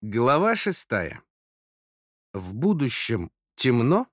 Глава шестая. В будущем темно?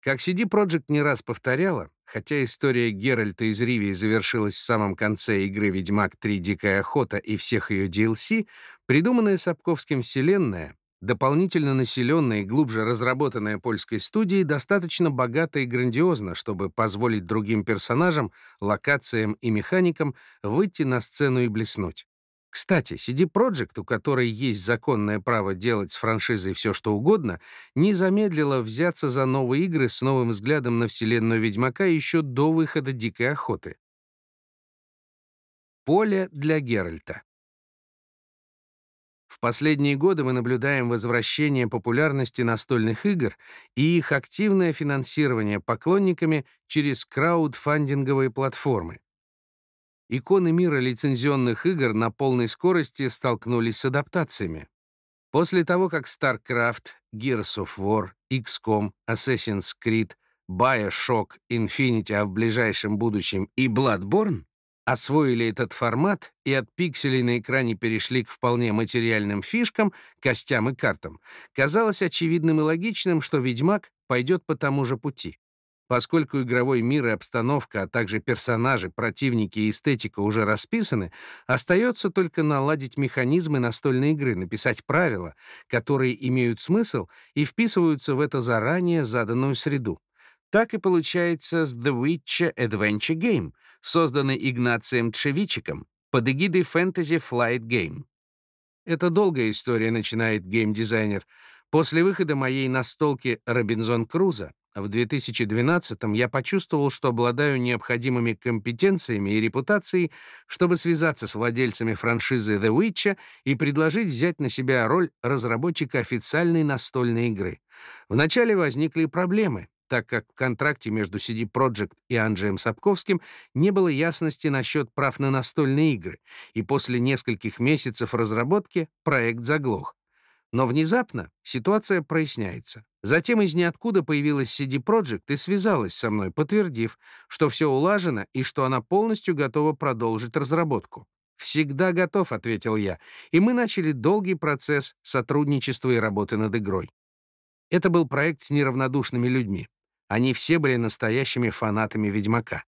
Как CD Projekt не раз повторяла, хотя история Геральта из Ривии завершилась в самом конце игры «Ведьмак 3. Дикая охота» и всех ее DLC, придуманная Сапковским вселенная, дополнительно населенная и глубже разработанная польской студией, достаточно богата и грандиозна, чтобы позволить другим персонажам, локациям и механикам выйти на сцену и блеснуть. Кстати, CD Projekt, у которой есть законное право делать с франшизой все, что угодно, не замедлила взяться за новые игры с новым взглядом на вселенную Ведьмака еще до выхода «Дикой охоты». Поле для Геральта В последние годы мы наблюдаем возвращение популярности настольных игр и их активное финансирование поклонниками через краудфандинговые платформы иконы мира лицензионных игр на полной скорости столкнулись с адаптациями. После того, как StarCraft, Gears of War, XCOM, Assassin's Creed, BioShock, Infinity, а в ближайшем будущем и Bloodborne освоили этот формат и от пикселей на экране перешли к вполне материальным фишкам, костям и картам, казалось очевидным и логичным, что «Ведьмак» пойдет по тому же пути. Поскольку игровой мир и обстановка, а также персонажи, противники и эстетика уже расписаны, остается только наладить механизмы настольной игры, написать правила, которые имеют смысл и вписываются в эту заранее заданную среду. Так и получается с The Witcher Adventure Game, созданный Игнацием Тшевичиком под эгидой Fantasy Flight Game. Это долгая история, начинает геймдизайнер. После выхода моей настолки «Робинзон Круза» В 2012-м я почувствовал, что обладаю необходимыми компетенциями и репутацией, чтобы связаться с владельцами франшизы The Witcher и предложить взять на себя роль разработчика официальной настольной игры. Вначале возникли проблемы, так как в контракте между CD Projekt и Анджеем Сапковским не было ясности насчет прав на настольные игры, и после нескольких месяцев разработки проект заглох. Но внезапно ситуация проясняется. Затем из ниоткуда появилась CD Projekt и связалась со мной, подтвердив, что все улажено и что она полностью готова продолжить разработку. «Всегда готов», — ответил я, и мы начали долгий процесс сотрудничества и работы над игрой. Это был проект с неравнодушными людьми. Они все были настоящими фанатами «Ведьмака».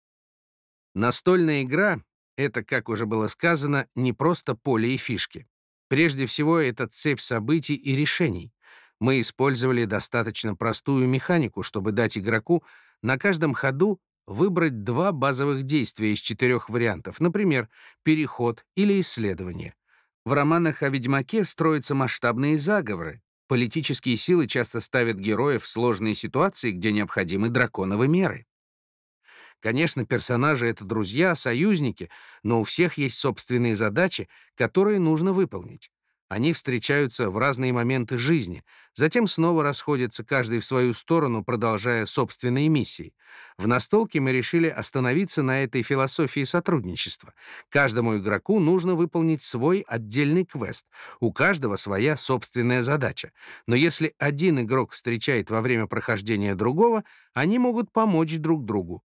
Настольная игра — это, как уже было сказано, не просто поле и фишки. Прежде всего, это цепь событий и решений. Мы использовали достаточно простую механику, чтобы дать игроку на каждом ходу выбрать два базовых действия из четырех вариантов, например, переход или исследование. В романах о Ведьмаке строятся масштабные заговоры. Политические силы часто ставят героев в сложные ситуации, где необходимы драконовые меры. Конечно, персонажи — это друзья, союзники, но у всех есть собственные задачи, которые нужно выполнить. Они встречаются в разные моменты жизни, затем снова расходятся каждый в свою сторону, продолжая собственные миссии. В настолке мы решили остановиться на этой философии сотрудничества. Каждому игроку нужно выполнить свой отдельный квест. У каждого своя собственная задача. Но если один игрок встречает во время прохождения другого, они могут помочь друг другу.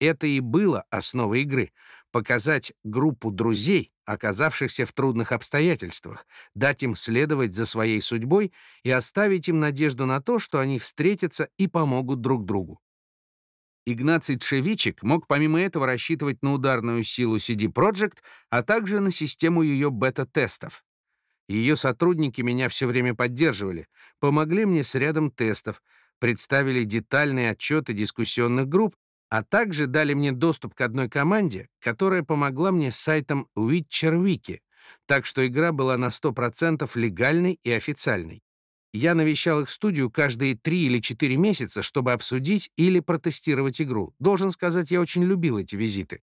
Это и было основой игры — показать группу друзей, оказавшихся в трудных обстоятельствах, дать им следовать за своей судьбой и оставить им надежду на то, что они встретятся и помогут друг другу. Игнаций Тшевичик мог помимо этого рассчитывать на ударную силу CD Projekt, а также на систему ее бета-тестов. Ее сотрудники меня все время поддерживали, помогли мне с рядом тестов, представили детальные отчеты дискуссионных групп а также дали мне доступ к одной команде, которая помогла мне с сайтом WitcherWiki, так что игра была на 100% легальной и официальной. Я навещал их студию каждые три или четыре месяца, чтобы обсудить или протестировать игру. Должен сказать, я очень любил эти визиты.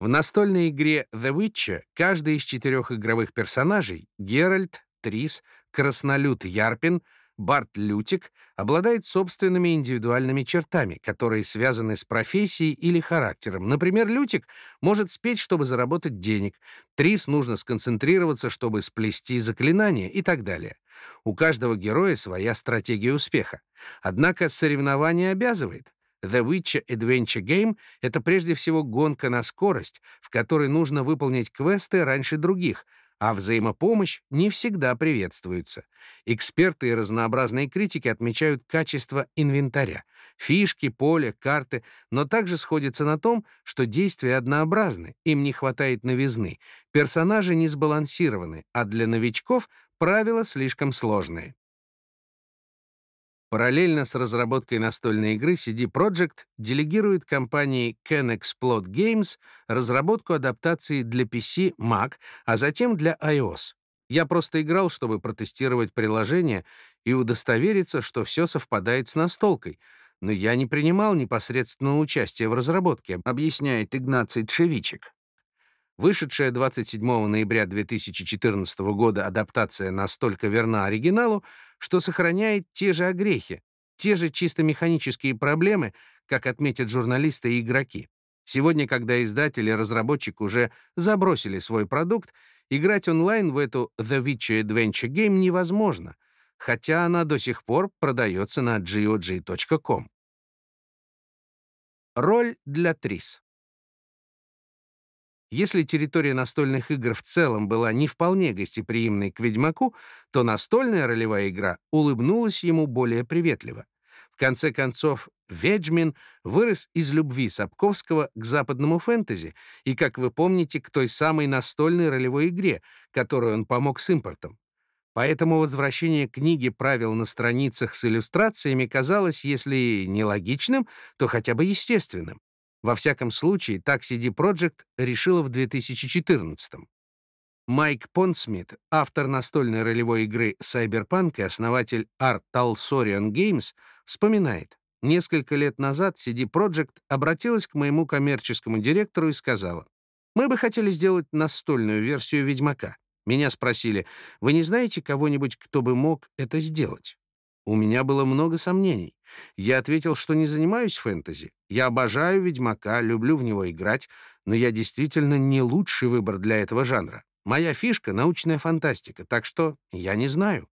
В настольной игре The Witcher каждый из четырех игровых персонажей — Геральт, Трис, Краснолюд Ярпин — Барт Лютик обладает собственными индивидуальными чертами, которые связаны с профессией или характером. Например, Лютик может спеть, чтобы заработать денег, Трис нужно сконцентрироваться, чтобы сплести заклинания и так далее. У каждого героя своя стратегия успеха. Однако соревнование обязывает. The Witcher Adventure Game — это прежде всего гонка на скорость, в которой нужно выполнить квесты раньше других — а взаимопомощь не всегда приветствуется. Эксперты и разнообразные критики отмечают качество инвентаря, фишки, поле, карты, но также сходятся на том, что действия однообразны, им не хватает новизны, персонажи не сбалансированы, а для новичков правила слишком сложные. Параллельно с разработкой настольной игры CD Projekt делегирует компании Can Explode Games разработку адаптации для PC, Mac, а затем для iOS. Я просто играл, чтобы протестировать приложение и удостовериться, что все совпадает с настолкой, но я не принимал непосредственного участия в разработке, объясняет Игнаций Тшевичек. Вышедшая 27 ноября 2014 года адаптация настолько верна оригиналу, что сохраняет те же огрехи, те же чисто механические проблемы, как отметят журналисты и игроки. Сегодня, когда издатель и разработчик уже забросили свой продукт, играть онлайн в эту The Witcher Adventure Game невозможно, хотя она до сих пор продается на GOG.com. Роль для Трис. Если территория настольных игр в целом была не вполне гостеприимной к Ведьмаку, то настольная ролевая игра улыбнулась ему более приветливо. В конце концов, Ведьмин вырос из любви Сапковского к западному фэнтези и, как вы помните, к той самой настольной ролевой игре, которую он помог с импортом. Поэтому возвращение книги правил на страницах с иллюстрациями казалось, если не логичным, то хотя бы естественным. Во всяком случае, так CD Projekt решила в 2014 -м. Майк Понсмит, автор настольной ролевой игры Cyberpunk и основатель Art Talsorian Games, вспоминает, несколько лет назад CD Projekt обратилась к моему коммерческому директору и сказала, «Мы бы хотели сделать настольную версию «Ведьмака». Меня спросили, «Вы не знаете кого-нибудь, кто бы мог это сделать?» У меня было много сомнений. Я ответил, что не занимаюсь фэнтези. Я обожаю «Ведьмака», люблю в него играть, но я действительно не лучший выбор для этого жанра. Моя фишка — научная фантастика, так что я не знаю.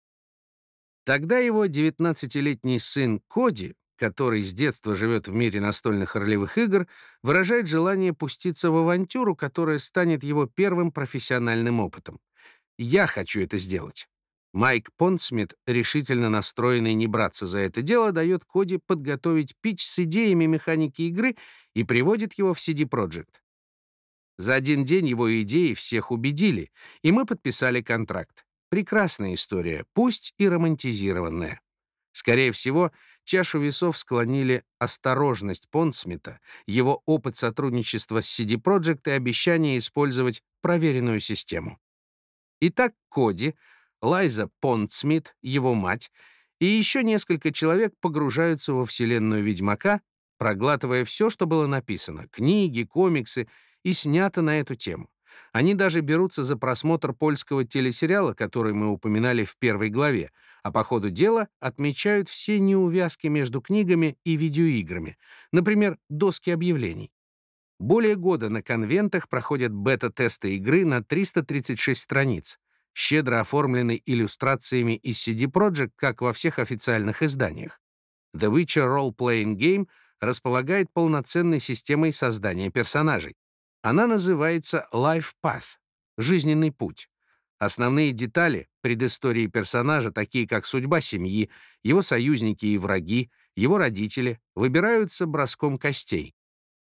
Тогда его 19-летний сын Коди, который с детства живет в мире настольных ролевых игр, выражает желание пуститься в авантюру, которая станет его первым профессиональным опытом. Я хочу это сделать. Майк Понсмит, решительно настроенный не браться за это дело, дает Коди подготовить пич с идеями механики игры и приводит его в CD Projekt. За один день его идеи всех убедили, и мы подписали контракт. Прекрасная история, пусть и романтизированная. Скорее всего, чашу весов склонили осторожность Понсмита, его опыт сотрудничества с CD Projekt и обещание использовать проверенную систему. Итак, Коди — Лайза Понтсмит, его мать, и еще несколько человек погружаются во вселенную Ведьмака, проглатывая все, что было написано, книги, комиксы, и снято на эту тему. Они даже берутся за просмотр польского телесериала, который мы упоминали в первой главе, а по ходу дела отмечают все неувязки между книгами и видеоиграми, например, доски объявлений. Более года на конвентах проходят бета-тесты игры на 336 страниц щедро оформленный иллюстрациями из CD Projekt, как во всех официальных изданиях. The Witcher Role-Playing Game располагает полноценной системой создания персонажей. Она называется Life Path — жизненный путь. Основные детали предыстории персонажа, такие как судьба семьи, его союзники и враги, его родители, выбираются броском костей.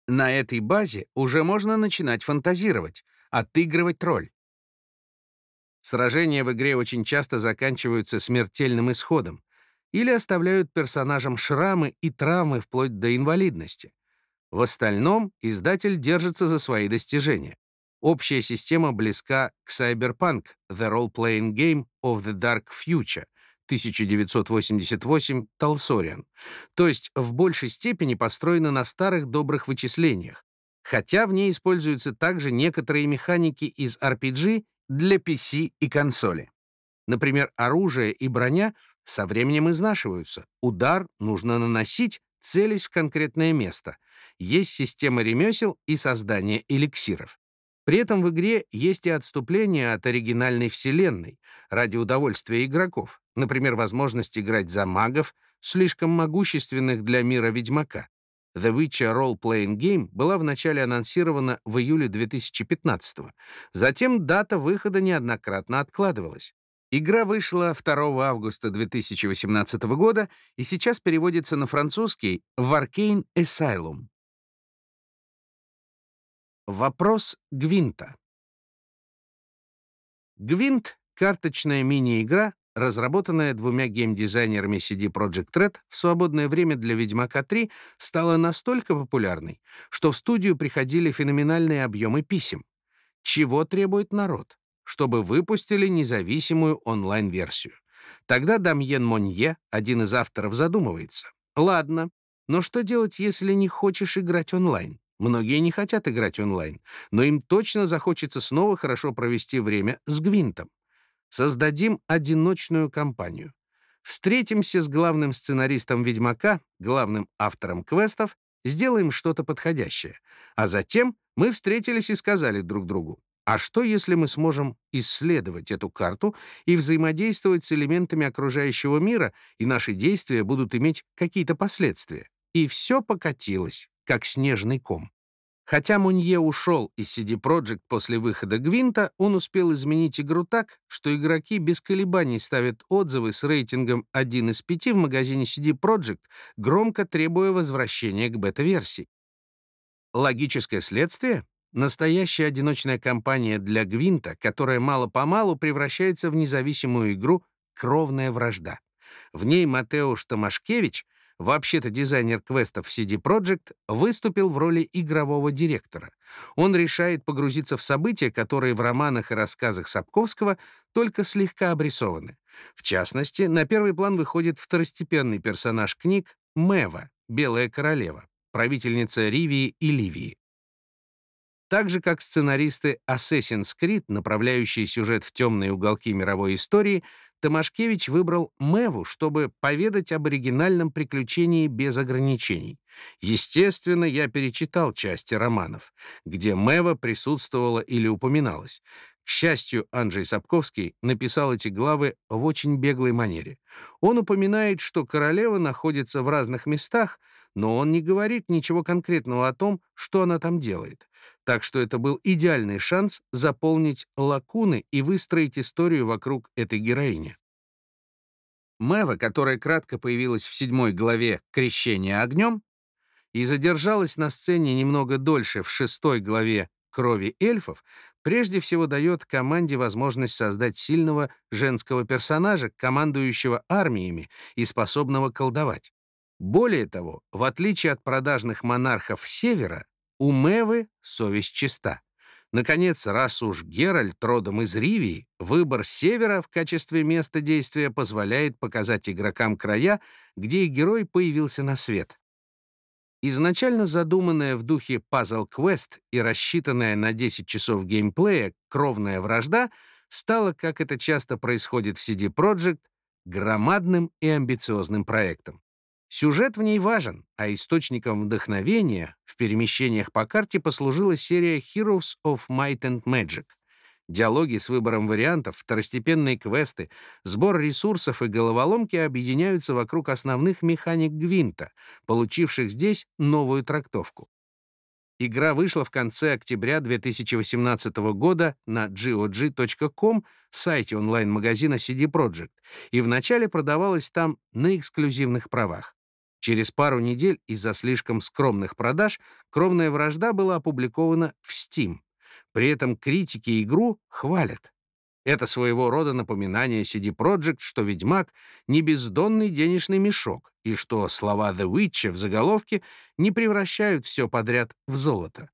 На этой базе уже можно начинать фантазировать, отыгрывать роль. Сражения в игре очень часто заканчиваются смертельным исходом или оставляют персонажам шрамы и травмы вплоть до инвалидности. В остальном издатель держится за свои достижения. Общая система близка к Cyberpunk The Role-Playing Game of the Dark Future 1988 Talsorian, то есть в большей степени построена на старых добрых вычислениях, хотя в ней используются также некоторые механики из RPG для PC и консоли. Например, оружие и броня со временем изнашиваются. Удар нужно наносить, целясь в конкретное место. Есть система ремесел и создание эликсиров. При этом в игре есть и отступление от оригинальной вселенной ради удовольствия игроков, например, возможность играть за магов, слишком могущественных для мира Ведьмака, The Witcher Role Playing Game была вначале анонсирована в июле 2015 -го. Затем дата выхода неоднократно откладывалась. Игра вышла 2 августа 2018 года и сейчас переводится на французский в Arcane Asylum. Вопрос Гвинта. Гвинт — карточная мини-игра, разработанная двумя геймдизайнерами CD Projekt Red в свободное время для «Ведьмака 3», стала настолько популярной, что в студию приходили феноменальные объемы писем. Чего требует народ? Чтобы выпустили независимую онлайн-версию. Тогда Дамьен Монье, один из авторов, задумывается. Ладно, но что делать, если не хочешь играть онлайн? Многие не хотят играть онлайн, но им точно захочется снова хорошо провести время с Гвинтом. Создадим одиночную кампанию. Встретимся с главным сценаристом «Ведьмака», главным автором квестов, сделаем что-то подходящее. А затем мы встретились и сказали друг другу, а что, если мы сможем исследовать эту карту и взаимодействовать с элементами окружающего мира, и наши действия будут иметь какие-то последствия? И все покатилось, как снежный ком. Хотя Мунье ушел из CD Projekt после выхода Гвинта, он успел изменить игру так, что игроки без колебаний ставят отзывы с рейтингом 1 из 5 в магазине CD Projekt, громко требуя возвращения к бета-версии. Логическое следствие? Настоящая одиночная кампания для Гвинта, которая мало-помалу превращается в независимую игру «Кровная вражда». В ней Матеуш Томашкевич вообще-то дизайнер квестов CD Projekt, выступил в роли игрового директора. Он решает погрузиться в события, которые в романах и рассказах Сапковского только слегка обрисованы. В частности, на первый план выходит второстепенный персонаж книг Мева, Белая королева, правительница Ривии и Ливии. Так же, как сценаристы Assassin's Creed, направляющие сюжет в темные уголки мировой истории, Томашкевич выбрал Мэву, чтобы поведать об оригинальном приключении без ограничений. Естественно, я перечитал части романов, где Мэва присутствовала или упоминалась. К счастью, Анджей Сапковский написал эти главы в очень беглой манере. Он упоминает, что королева находится в разных местах, но он не говорит ничего конкретного о том, что она там делает. Так что это был идеальный шанс заполнить лакуны и выстроить историю вокруг этой героини. Мэва, которая кратко появилась в седьмой главе «Крещение огнем» и задержалась на сцене немного дольше в шестой главе «Крови эльфов», прежде всего дает команде возможность создать сильного женского персонажа, командующего армиями и способного колдовать. Более того, в отличие от продажных монархов Севера, у Мэвы совесть чиста. Наконец, раз уж Геральт родом из Ривии, выбор севера в качестве места действия позволяет показать игрокам края, где их герой появился на свет. Изначально задуманная в духе Quest и рассчитанная на 10 часов геймплея «Кровная вражда» стала, как это часто происходит в CD Projekt, громадным и амбициозным проектом. Сюжет в ней важен, а источником вдохновения в перемещениях по карте послужила серия Heroes of Might and Magic. Диалоги с выбором вариантов, второстепенные квесты, сбор ресурсов и головоломки объединяются вокруг основных механик Гвинта, получивших здесь новую трактовку. Игра вышла в конце октября 2018 года на GOG.com, сайте онлайн-магазина CD Projekt, и вначале продавалась там на эксклюзивных правах. Через пару недель из-за слишком скромных продаж «Кровная вражда» была опубликована в Steam. При этом критики игру хвалят. Это своего рода напоминание CD Projekt, что «Ведьмак» — не бездонный денежный мешок, и что слова «The Witch» в заголовке не превращают все подряд в золото.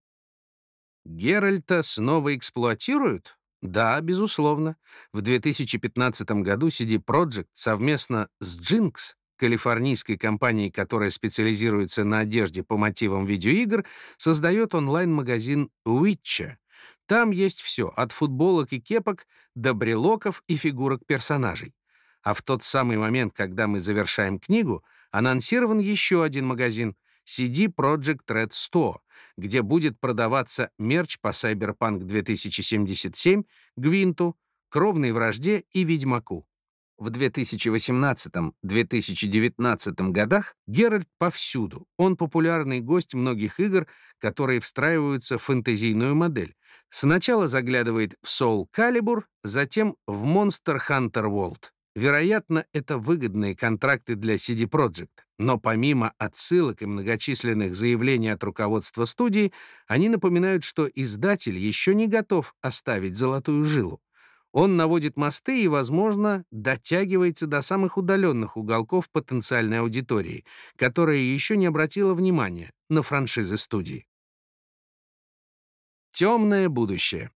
Геральта снова эксплуатируют? Да, безусловно. В 2015 году CD Projekt совместно с Jinx калифорнийской компании, которая специализируется на одежде по мотивам видеоигр, создает онлайн-магазин Witcher. Там есть все, от футболок и кепок до брелоков и фигурок персонажей. А в тот самый момент, когда мы завершаем книгу, анонсирован еще один магазин CD Project Red 100, где будет продаваться мерч по Cyberpunk 2077, Гвинту, Кровной Вражде и Ведьмаку. В 2018-2019 годах Геральт повсюду. Он популярный гость многих игр, которые встраиваются в фэнтезийную модель. Сначала заглядывает в Soul Calibur, затем в Monster Hunter World. Вероятно, это выгодные контракты для CD Projekt, но помимо отсылок и многочисленных заявлений от руководства студии, они напоминают, что издатель еще не готов оставить золотую жилу. Он наводит мосты и, возможно, дотягивается до самых удаленных уголков потенциальной аудитории, которая еще не обратила внимания на франшизы студии. Темное будущее.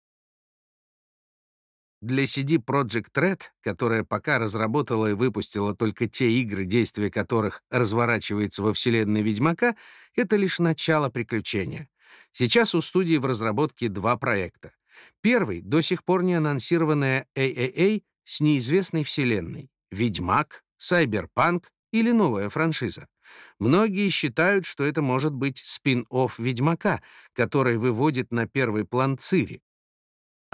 Для CD Projekt Red, которая пока разработала и выпустила только те игры, действия которых разворачивается во вселенной Ведьмака, это лишь начало приключения. Сейчас у студии в разработке два проекта. Первый — до сих пор не анонсированная AAA с неизвестной вселенной — Ведьмак, Сайберпанк или новая франшиза. Многие считают, что это может быть спин-офф Ведьмака, который выводит на первый план Цири,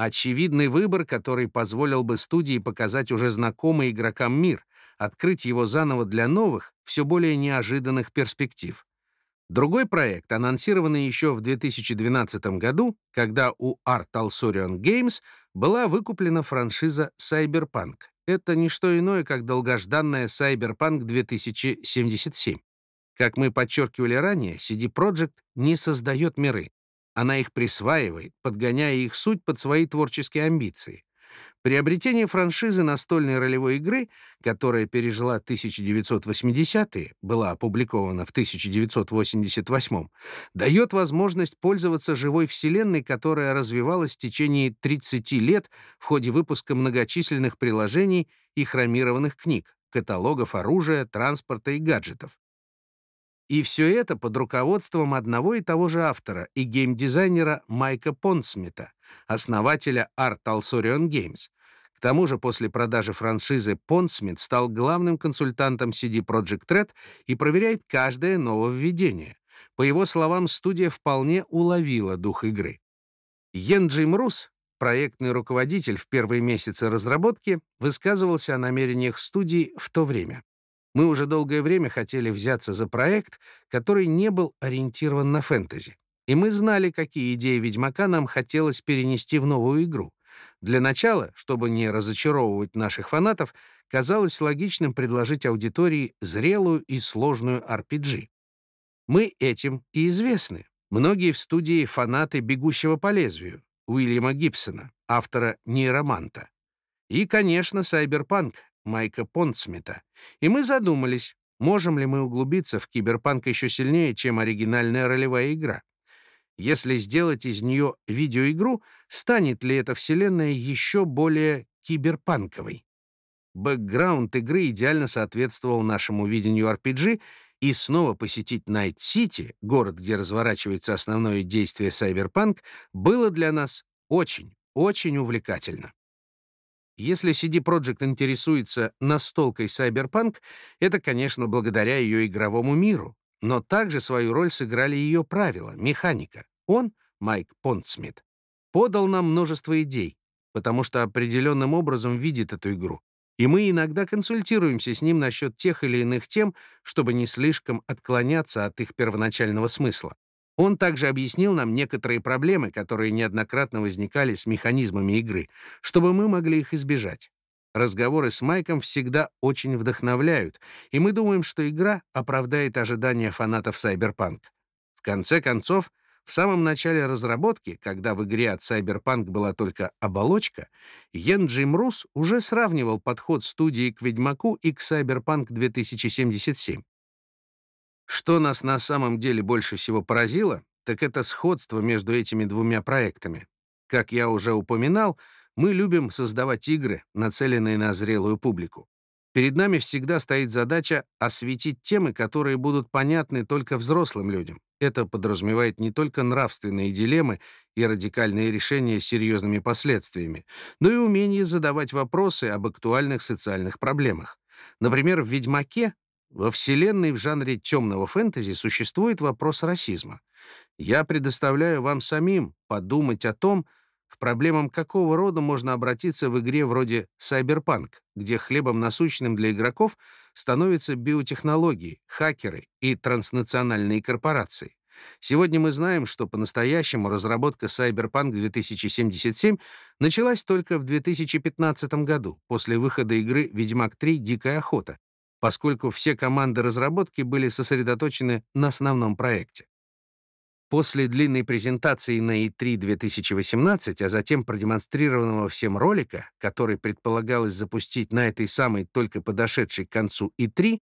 Очевидный выбор, который позволил бы студии показать уже знакомый игрокам мир, открыть его заново для новых, все более неожиданных перспектив. Другой проект, анонсированный еще в 2012 году, когда у Art Talsorian Games была выкуплена франшиза Cyberpunk. Это не что иное, как долгожданная Cyberpunk 2077. Как мы подчеркивали ранее, CD Projekt не создает миры. Она их присваивает, подгоняя их суть под свои творческие амбиции. Приобретение франшизы настольной ролевой игры, которая пережила 1980-е, была опубликована в 1988 дает возможность пользоваться живой вселенной, которая развивалась в течение 30 лет в ходе выпуска многочисленных приложений и хромированных книг, каталогов оружия, транспорта и гаджетов. И все это под руководством одного и того же автора и геймдизайнера Майка Понсмита, основателя Art Talsorian Games. К тому же после продажи франшизы Понсмит стал главным консультантом CD Projekt Red и проверяет каждое нововведение. По его словам, студия вполне уловила дух игры. Йен Джим Рус, проектный руководитель в первые месяцы разработки, высказывался о намерениях студии в то время. Мы уже долгое время хотели взяться за проект, который не был ориентирован на фэнтези. И мы знали, какие идеи Ведьмака нам хотелось перенести в новую игру. Для начала, чтобы не разочаровывать наших фанатов, казалось логичным предложить аудитории зрелую и сложную RPG. Мы этим и известны. Многие в студии фанаты «Бегущего по лезвию» Уильяма Гибсона, автора «Нейроманта». И, конечно, Сайберпанк, Майка Пондсмита, и мы задумались, можем ли мы углубиться в киберпанк еще сильнее, чем оригинальная ролевая игра. Если сделать из нее видеоигру, станет ли эта вселенная еще более киберпанковой? Бэкграунд игры идеально соответствовал нашему видению RPG, и снова посетить Найт-Сити, город, где разворачивается основное действие Cyberpunk, было для нас очень, очень увлекательно. Если CD Projekt интересуется настолкой Cyberpunk, это, конечно, благодаря ее игровому миру. Но также свою роль сыграли ее правила, механика. Он, Майк Понтсмит, подал нам множество идей, потому что определенным образом видит эту игру. И мы иногда консультируемся с ним насчет тех или иных тем, чтобы не слишком отклоняться от их первоначального смысла. Он также объяснил нам некоторые проблемы, которые неоднократно возникали с механизмами игры, чтобы мы могли их избежать. Разговоры с Майком всегда очень вдохновляют, и мы думаем, что игра оправдает ожидания фанатов Cyberpunk. В конце концов, в самом начале разработки, когда в игре от Cyberpunk была только оболочка, Йен Джим Рус уже сравнивал подход студии к Ведьмаку и к Cyberpunk 2077. Что нас на самом деле больше всего поразило, так это сходство между этими двумя проектами. Как я уже упоминал, мы любим создавать игры, нацеленные на зрелую публику. Перед нами всегда стоит задача осветить темы, которые будут понятны только взрослым людям. Это подразумевает не только нравственные дилеммы и радикальные решения с серьезными последствиями, но и умение задавать вопросы об актуальных социальных проблемах. Например, в «Ведьмаке» Во вселенной в жанре темного фэнтези существует вопрос расизма. Я предоставляю вам самим подумать о том, к проблемам какого рода можно обратиться в игре вроде Cyberpunk, где хлебом насущным для игроков становятся биотехнологии, хакеры и транснациональные корпорации. Сегодня мы знаем, что по-настоящему разработка Cyberpunk 2077 началась только в 2015 году, после выхода игры «Ведьмак 3. Дикая охота», поскольку все команды разработки были сосредоточены на основном проекте. После длинной презентации на E3 2018, а затем продемонстрированного всем ролика, который предполагалось запустить на этой самой только подошедшей к концу E3,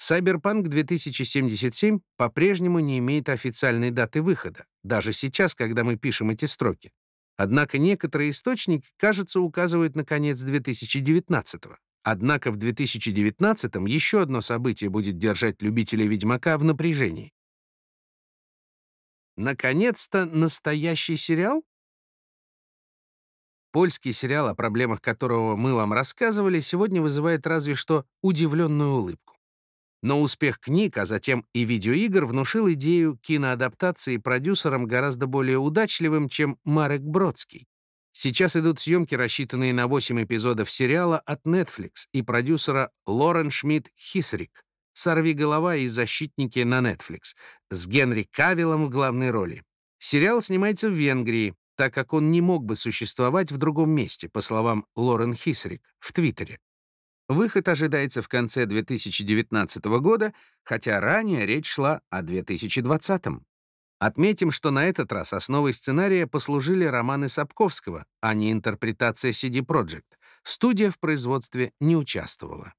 Cyberpunk 2077 по-прежнему не имеет официальной даты выхода, даже сейчас, когда мы пишем эти строки. Однако некоторые источники, кажется, указывают на конец 2019 -го. Однако в 2019 еще одно событие будет держать любителей Ведьмака в напряжении. Наконец-то настоящий сериал? Польский сериал, о проблемах которого мы вам рассказывали, сегодня вызывает разве что удивленную улыбку. Но успех книг, а затем и видеоигр внушил идею киноадаптации продюсерам гораздо более удачливым, чем Марек Бродский. Сейчас идут съемки, рассчитанные на 8 эпизодов сериала от Netflix и продюсера Лорен Шмидт Хисрик, «Сорви голова» и «Защитники» на Netflix с Генри Кавиллом в главной роли. Сериал снимается в Венгрии, так как он не мог бы существовать в другом месте, по словам Лорен Хисрик в Твиттере. Выход ожидается в конце 2019 года, хотя ранее речь шла о 2020. Отметим, что на этот раз основой сценария послужили романы Сапковского, а не интерпретация CD Projekt. Студия в производстве не участвовала.